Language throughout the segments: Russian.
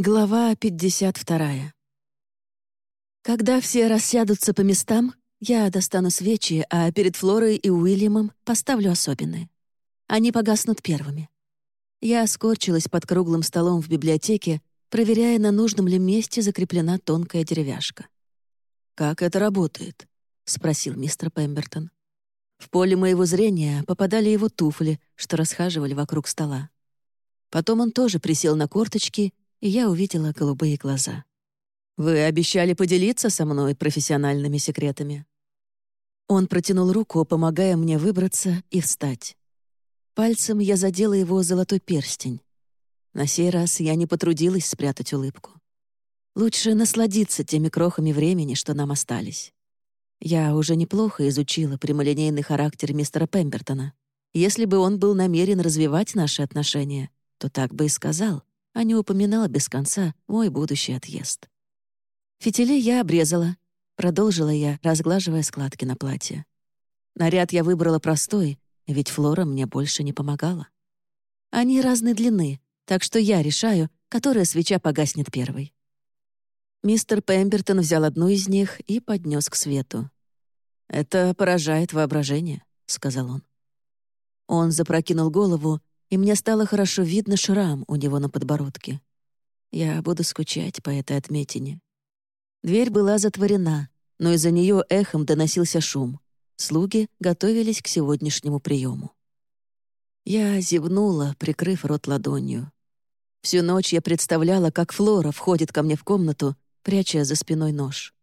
Глава 52. Когда все рассядутся по местам, я достану свечи, а перед Флорой и Уильямом поставлю особенные. Они погаснут первыми. Я скорчилась под круглым столом в библиотеке, проверяя, на нужном ли месте закреплена тонкая деревяшка. «Как это работает?» — спросил мистер Пембертон. В поле моего зрения попадали его туфли, что расхаживали вокруг стола. Потом он тоже присел на корточки и я увидела голубые глаза. «Вы обещали поделиться со мной профессиональными секретами». Он протянул руку, помогая мне выбраться и встать. Пальцем я задела его золотой перстень. На сей раз я не потрудилась спрятать улыбку. Лучше насладиться теми крохами времени, что нам остались. Я уже неплохо изучила прямолинейный характер мистера Пембертона. Если бы он был намерен развивать наши отношения, то так бы и сказал а не упоминала без конца мой будущий отъезд. Фитили я обрезала, продолжила я, разглаживая складки на платье. Наряд я выбрала простой, ведь Флора мне больше не помогала. Они разной длины, так что я решаю, которая свеча погаснет первой. Мистер Пембертон взял одну из них и поднес к свету. «Это поражает воображение», — сказал он. Он запрокинул голову и мне стало хорошо видно шрам у него на подбородке. Я буду скучать по этой отметине. Дверь была затворена, но из-за нее эхом доносился шум. Слуги готовились к сегодняшнему приему. Я зевнула, прикрыв рот ладонью. Всю ночь я представляла, как Флора входит ко мне в комнату, пряча за спиной нож.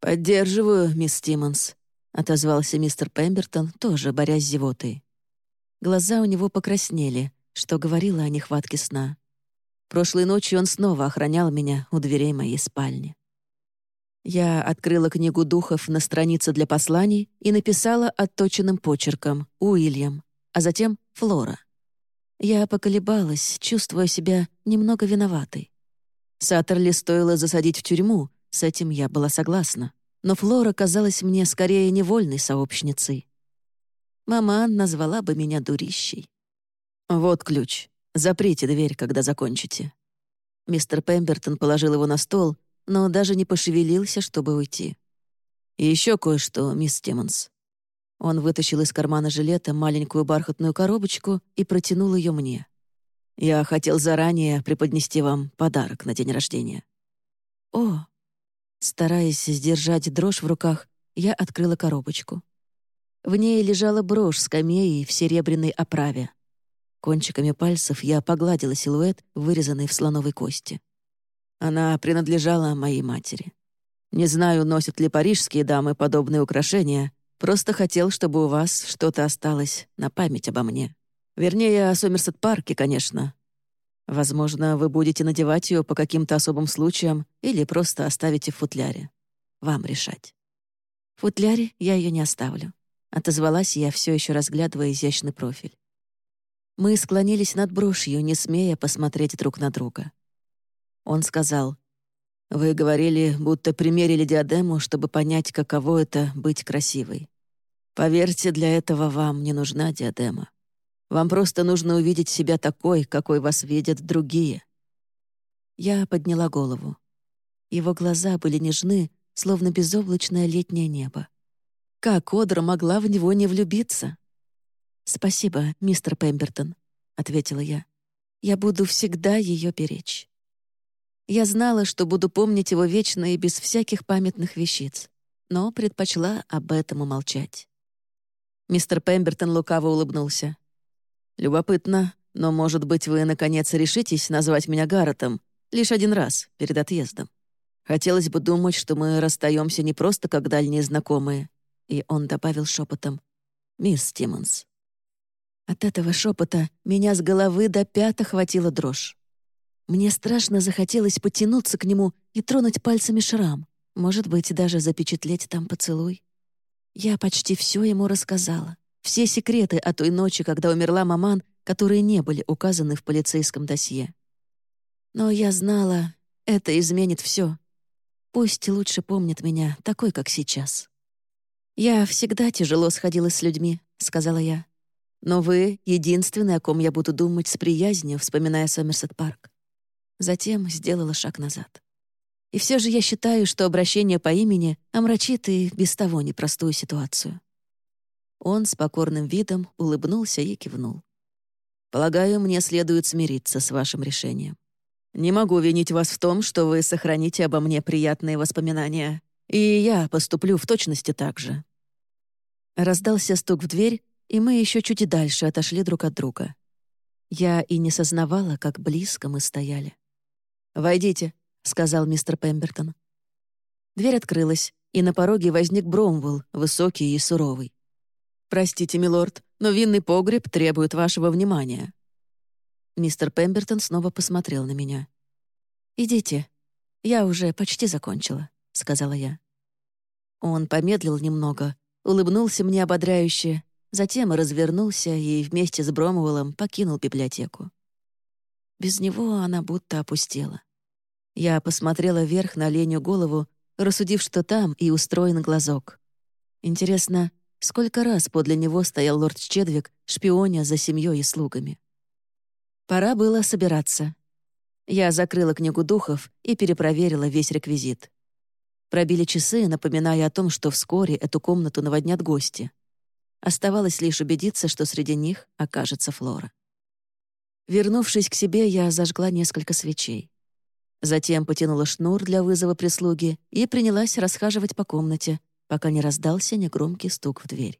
«Поддерживаю, мисс Стиммонс», — отозвался мистер Пембертон, тоже борясь с зевотой. Глаза у него покраснели, что говорило о нехватке сна. Прошлой ночью он снова охранял меня у дверей моей спальни. Я открыла книгу духов на странице для посланий и написала отточенным почерком «Уильям», а затем «Флора». Я поколебалась, чувствуя себя немного виноватой. Саттерли стоило засадить в тюрьму, с этим я была согласна. Но Флора казалась мне скорее невольной сообщницей. Мама назвала бы меня дурищей. «Вот ключ. Заприте дверь, когда закончите». Мистер Пембертон положил его на стол, но даже не пошевелился, чтобы уйти. «И еще кое-что, мисс Тиммонс». Он вытащил из кармана жилета маленькую бархатную коробочку и протянул ее мне. «Я хотел заранее преподнести вам подарок на день рождения». «О!» Стараясь сдержать дрожь в руках, я открыла коробочку. В ней лежала брошь с камеей в серебряной оправе. Кончиками пальцев я погладила силуэт, вырезанный в слоновой кости. Она принадлежала моей матери. Не знаю, носят ли парижские дамы подобные украшения, просто хотел, чтобы у вас что-то осталось на память обо мне. Вернее, о Сомерсет-парке, конечно. Возможно, вы будете надевать ее по каким-то особым случаям или просто оставите в футляре. Вам решать. В футляре я ее не оставлю. — отозвалась я, все еще разглядывая изящный профиль. Мы склонились над брошью, не смея посмотреть друг на друга. Он сказал, «Вы говорили, будто примерили диадему, чтобы понять, каково это — быть красивой. Поверьте, для этого вам не нужна диадема. Вам просто нужно увидеть себя такой, какой вас видят другие». Я подняла голову. Его глаза были нежны, словно безоблачное летнее небо. Как Одра могла в него не влюбиться? «Спасибо, мистер Пембертон», — ответила я. «Я буду всегда ее беречь». Я знала, что буду помнить его вечно и без всяких памятных вещиц, но предпочла об этом умолчать. Мистер Пембертон лукаво улыбнулся. «Любопытно, но, может быть, вы, наконец, решитесь назвать меня Гарретом лишь один раз перед отъездом. Хотелось бы думать, что мы расстаемся не просто как дальние знакомые, и он добавил шепотом «Мисс Тиммонс». От этого шепота меня с головы до пят охватила дрожь. Мне страшно захотелось потянуться к нему и тронуть пальцами шрам, может быть, даже запечатлеть там поцелуй. Я почти все ему рассказала. Все секреты о той ночи, когда умерла маман, которые не были указаны в полицейском досье. Но я знала, это изменит все. Пусть лучше помнит меня такой, как сейчас. «Я всегда тяжело сходила с людьми», — сказала я. «Но вы — единственный, о ком я буду думать с приязнью, вспоминая Сомерсет Парк». Затем сделала шаг назад. И все же я считаю, что обращение по имени омрачит и без того непростую ситуацию. Он с покорным видом улыбнулся и кивнул. «Полагаю, мне следует смириться с вашим решением. Не могу винить вас в том, что вы сохраните обо мне приятные воспоминания, и я поступлю в точности так же». Раздался стук в дверь, и мы еще чуть и дальше отошли друг от друга. Я и не сознавала, как близко мы стояли. «Войдите», — сказал мистер Пембертон. Дверь открылась, и на пороге возник Бромвелл, высокий и суровый. «Простите, милорд, но винный погреб требует вашего внимания». Мистер Пембертон снова посмотрел на меня. «Идите. Я уже почти закончила», — сказала я. Он помедлил немного, улыбнулся мне ободряюще, затем развернулся и вместе с Бромуэллом покинул библиотеку. Без него она будто опустела. Я посмотрела вверх на оленю голову, рассудив, что там и устроен глазок. Интересно, сколько раз подле него стоял лорд Чедвик, шпионя за семьей и слугами? Пора было собираться. Я закрыла книгу духов и перепроверила весь реквизит. Пробили часы, напоминая о том, что вскоре эту комнату наводнят гости. Оставалось лишь убедиться, что среди них окажется Флора. Вернувшись к себе, я зажгла несколько свечей. Затем потянула шнур для вызова прислуги и принялась расхаживать по комнате, пока не раздался негромкий стук в дверь.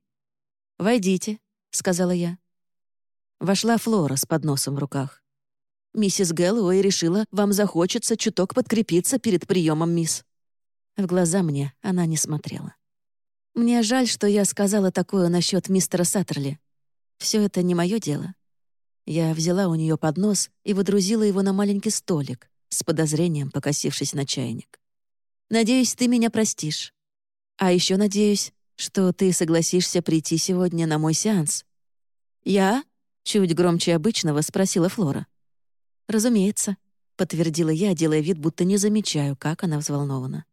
«Войдите», — сказала я. Вошла Флора с подносом в руках. «Миссис Гэллоуэй решила, вам захочется чуток подкрепиться перед приемом, мисс». В глаза мне она не смотрела. Мне жаль, что я сказала такое насчет мистера Саттерли. Все это не мое дело. Я взяла у нее поднос и выдрузила его на маленький столик, с подозрением покосившись на чайник. «Надеюсь, ты меня простишь. А еще надеюсь, что ты согласишься прийти сегодня на мой сеанс». «Я?» — чуть громче обычного спросила Флора. «Разумеется», — подтвердила я, делая вид, будто не замечаю, как она взволнована.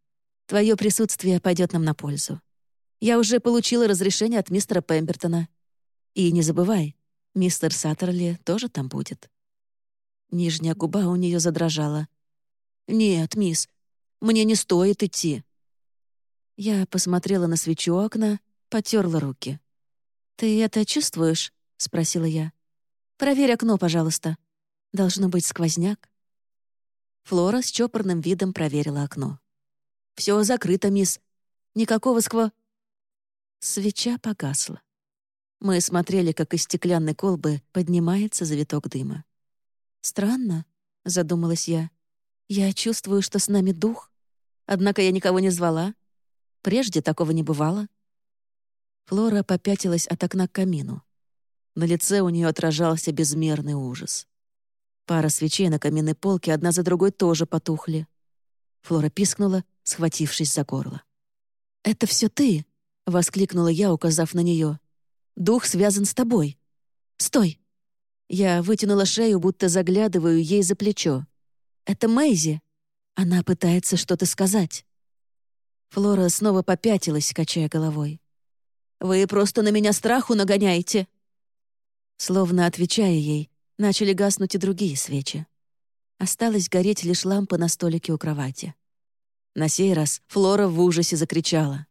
«Твое присутствие пойдет нам на пользу. Я уже получила разрешение от мистера Пембертона. И не забывай, мистер Саттерли тоже там будет». Нижняя губа у нее задрожала. «Нет, мисс, мне не стоит идти». Я посмотрела на свечу окна, потерла руки. «Ты это чувствуешь?» — спросила я. «Проверь окно, пожалуйста. Должно быть сквозняк». Флора с чопорным видом проверила окно. «Все закрыто, мисс. Никакого скво...» Свеча погасла. Мы смотрели, как из стеклянной колбы поднимается завиток дыма. «Странно», — задумалась я. «Я чувствую, что с нами дух. Однако я никого не звала. Прежде такого не бывало». Флора попятилась от окна к камину. На лице у нее отражался безмерный ужас. Пара свечей на каминной полке одна за другой тоже потухли. Флора пискнула, схватившись за горло. «Это все ты!» — воскликнула я, указав на нее. «Дух связан с тобой. Стой!» Я вытянула шею, будто заглядываю ей за плечо. «Это Мэйзи. Она пытается что-то сказать». Флора снова попятилась, качая головой. «Вы просто на меня страху нагоняете!» Словно отвечая ей, начали гаснуть и другие свечи. Осталась гореть лишь лампа на столике у кровати. На сей раз Флора в ужасе закричала.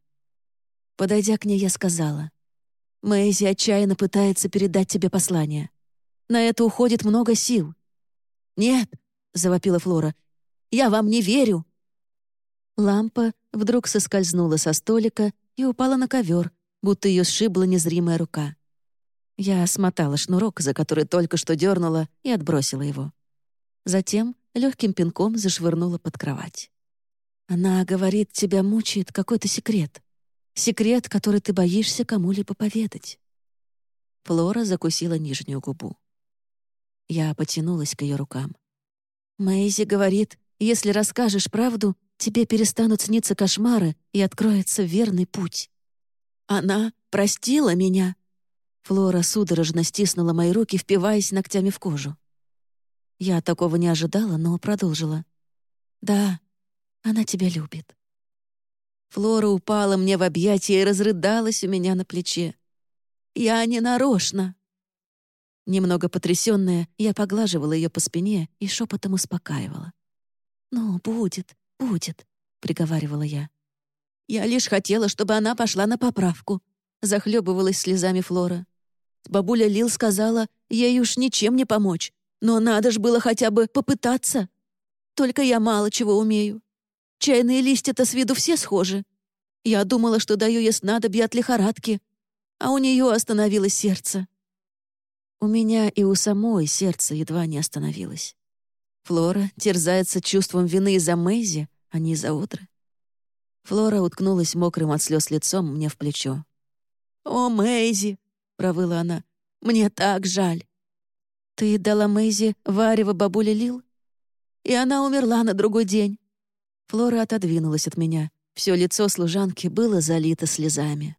Подойдя к ней, я сказала. «Мэйзи отчаянно пытается передать тебе послание. На это уходит много сил». «Нет», — завопила Флора, — «я вам не верю». Лампа вдруг соскользнула со столика и упала на ковер, будто ее сшибла незримая рука. Я смотала шнурок, за который только что дернула, и отбросила его. Затем легким пинком зашвырнула под кровать. «Она говорит, тебя мучает какой-то секрет. Секрет, который ты боишься кому-либо поведать». Флора закусила нижнюю губу. Я потянулась к ее рукам. Мэйзи говорит, если расскажешь правду, тебе перестанут сниться кошмары и откроется верный путь. Она простила меня. Флора судорожно стиснула мои руки, впиваясь ногтями в кожу. Я такого не ожидала, но продолжила. «Да, она тебя любит». Флора упала мне в объятия и разрыдалась у меня на плече. «Я не нарочно!» Немного потрясённая, я поглаживала её по спине и шепотом успокаивала. «Ну, будет, будет», — приговаривала я. «Я лишь хотела, чтобы она пошла на поправку», — захлебывалась слезами Флора. Бабуля Лил сказала, ей уж ничем не помочь, но надо ж было хотя бы попытаться. Только я мало чего умею. Чайные листья-то с виду все схожи. Я думала, что даю ей снадобье от лихорадки, а у нее остановилось сердце. У меня и у самой сердце едва не остановилось. Флора терзается чувством вины из-за Мэйзи, а не из-за Одры. Флора уткнулась мокрым от слез лицом мне в плечо. «О, Мэйзи!» — провыла она. «Мне так жаль!» «Ты дала Мэйзи варево бабуле Лил?» «И она умерла на другой день!» Флора отодвинулась от меня. Все лицо служанки было залито слезами.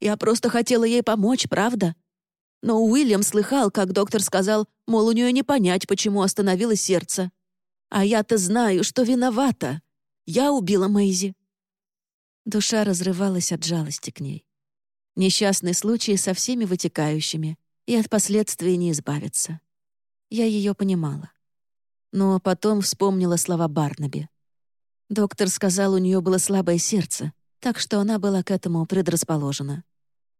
«Я просто хотела ей помочь, правда?» Но Уильям слыхал, как доктор сказал, мол, у нее не понять, почему остановилось сердце. А я-то знаю, что виновата. Я убила Мэйзи. Душа разрывалась от жалости к ней. Несчастный случай со всеми вытекающими, и от последствий не избавиться. Я ее понимала. Но потом вспомнила слова Барнаби. Доктор сказал, у нее было слабое сердце, так что она была к этому предрасположена.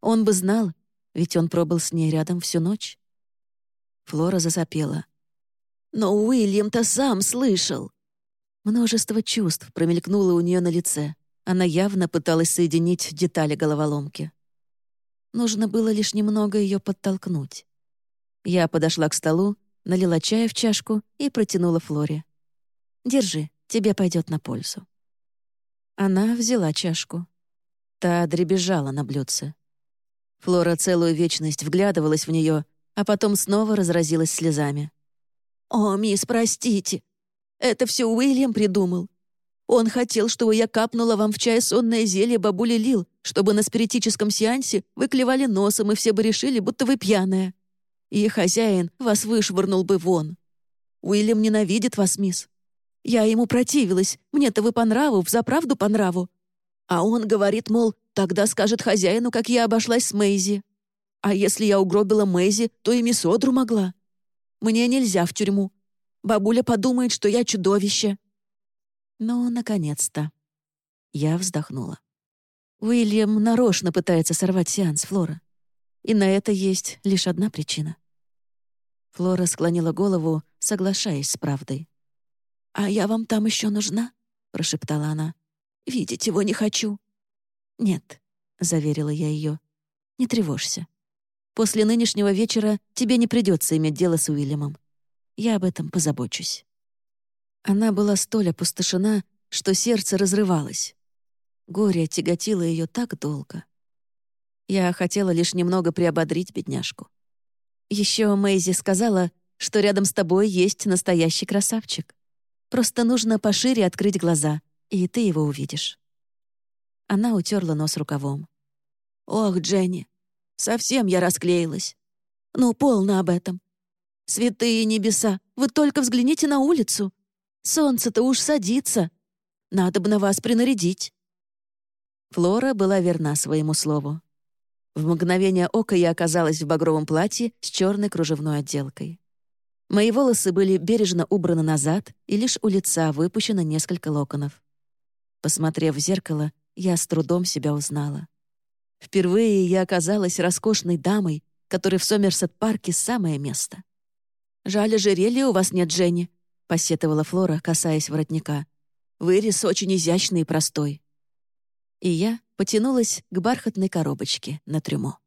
Он бы знал, ведь он пробыл с ней рядом всю ночь. Флора засопела. «Но Уильям-то сам слышал!» Множество чувств промелькнуло у нее на лице. Она явно пыталась соединить детали головоломки. Нужно было лишь немного ее подтолкнуть. Я подошла к столу, налила чая в чашку и протянула Флоре. «Держи, тебе пойдет на пользу». Она взяла чашку. Та дребезжала на блюдце. Флора целую вечность вглядывалась в нее, а потом снова разразилась слезами. «О, мисс, простите. Это все Уильям придумал. Он хотел, чтобы я капнула вам в чай сонное зелье бабули Лил, чтобы на спиритическом сеансе вы клевали носом, и все бы решили, будто вы пьяная. И хозяин вас вышвырнул бы вон. Уильям ненавидит вас, мисс. Я ему противилась, мне-то вы по нраву, взаправду по нраву. А он говорит, мол, тогда скажет хозяину, как я обошлась с Мэйзи. А если я угробила Мэйзи, то и мисс Одру могла. Мне нельзя в тюрьму. Бабуля подумает, что я чудовище. Ну, наконец-то. Я вздохнула. Уильям нарочно пытается сорвать сеанс, Флора. И на это есть лишь одна причина. Флора склонила голову, соглашаясь с правдой. «А я вам там еще нужна?» — прошептала она. Видеть его не хочу». «Нет», — заверила я ее, — «не тревожься. После нынешнего вечера тебе не придется иметь дело с Уильямом. Я об этом позабочусь». Она была столь опустошена, что сердце разрывалось. Горе тяготило ее так долго. Я хотела лишь немного приободрить бедняжку. Еще Мэйзи сказала, что рядом с тобой есть настоящий красавчик. Просто нужно пошире открыть глаза, и ты его увидишь». Она утерла нос рукавом. «Ох, Дженни, совсем я расклеилась. Ну, полно об этом. Святые небеса, вы только взгляните на улицу. Солнце-то уж садится. Надо бы на вас принарядить». Флора была верна своему слову. В мгновение ока я оказалась в багровом платье с черной кружевной отделкой. Мои волосы были бережно убраны назад, и лишь у лица выпущено несколько локонов. Посмотрев в зеркало, я с трудом себя узнала. Впервые я оказалась роскошной дамой, которой в Сомерсет-парке самое место. «Жаль, ожерелья у вас нет, Дженни», — посетовала Флора, касаясь воротника. «Вырез очень изящный и простой». И я потянулась к бархатной коробочке на трюмо.